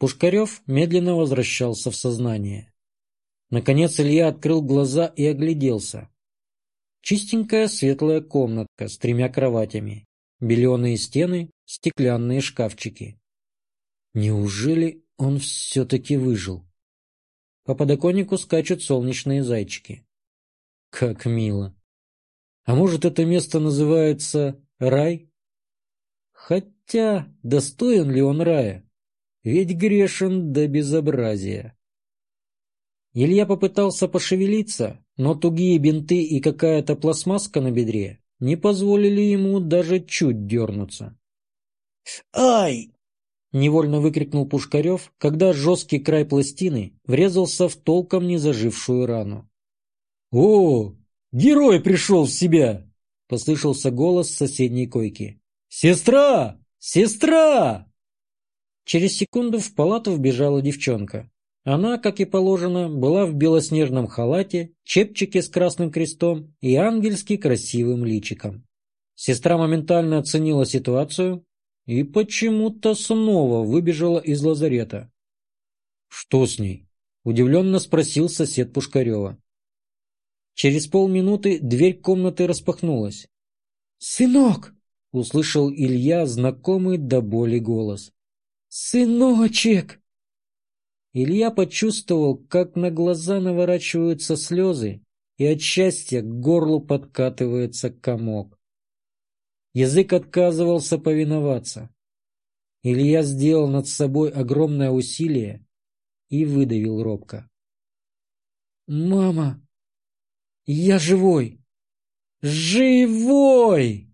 Пушкарев медленно возвращался в сознание. Наконец Илья открыл глаза и огляделся. Чистенькая светлая комнатка с тремя кроватями, беленые стены, стеклянные шкафчики. Неужели он все-таки выжил? По подоконнику скачут солнечные зайчики. Как мило. А может, это место называется рай? Хотя, достоин ли он рая? Ведь грешен до безобразия. Илья попытался пошевелиться, но тугие бинты и какая-то пластмасска на бедре не позволили ему даже чуть дернуться. «Ай!» — невольно выкрикнул Пушкарев, когда жесткий край пластины врезался в толком не зажившую рану. «О, герой пришел в себя!» — послышался голос с соседней койки. «Сестра! Сестра!» Через секунду в палату вбежала девчонка. Она, как и положено, была в белоснежном халате, чепчике с красным крестом и ангельски красивым личиком. Сестра моментально оценила ситуацию и почему-то снова выбежала из лазарета. «Что с ней?» – удивленно спросил сосед Пушкарева. Через полминуты дверь комнаты распахнулась. «Сынок!» – услышал Илья знакомый до боли голос. «Сыночек!» Илья почувствовал, как на глаза наворачиваются слезы, и от счастья к горлу подкатывается комок. Язык отказывался повиноваться. Илья сделал над собой огромное усилие и выдавил робко. «Мама, я живой! Живой!»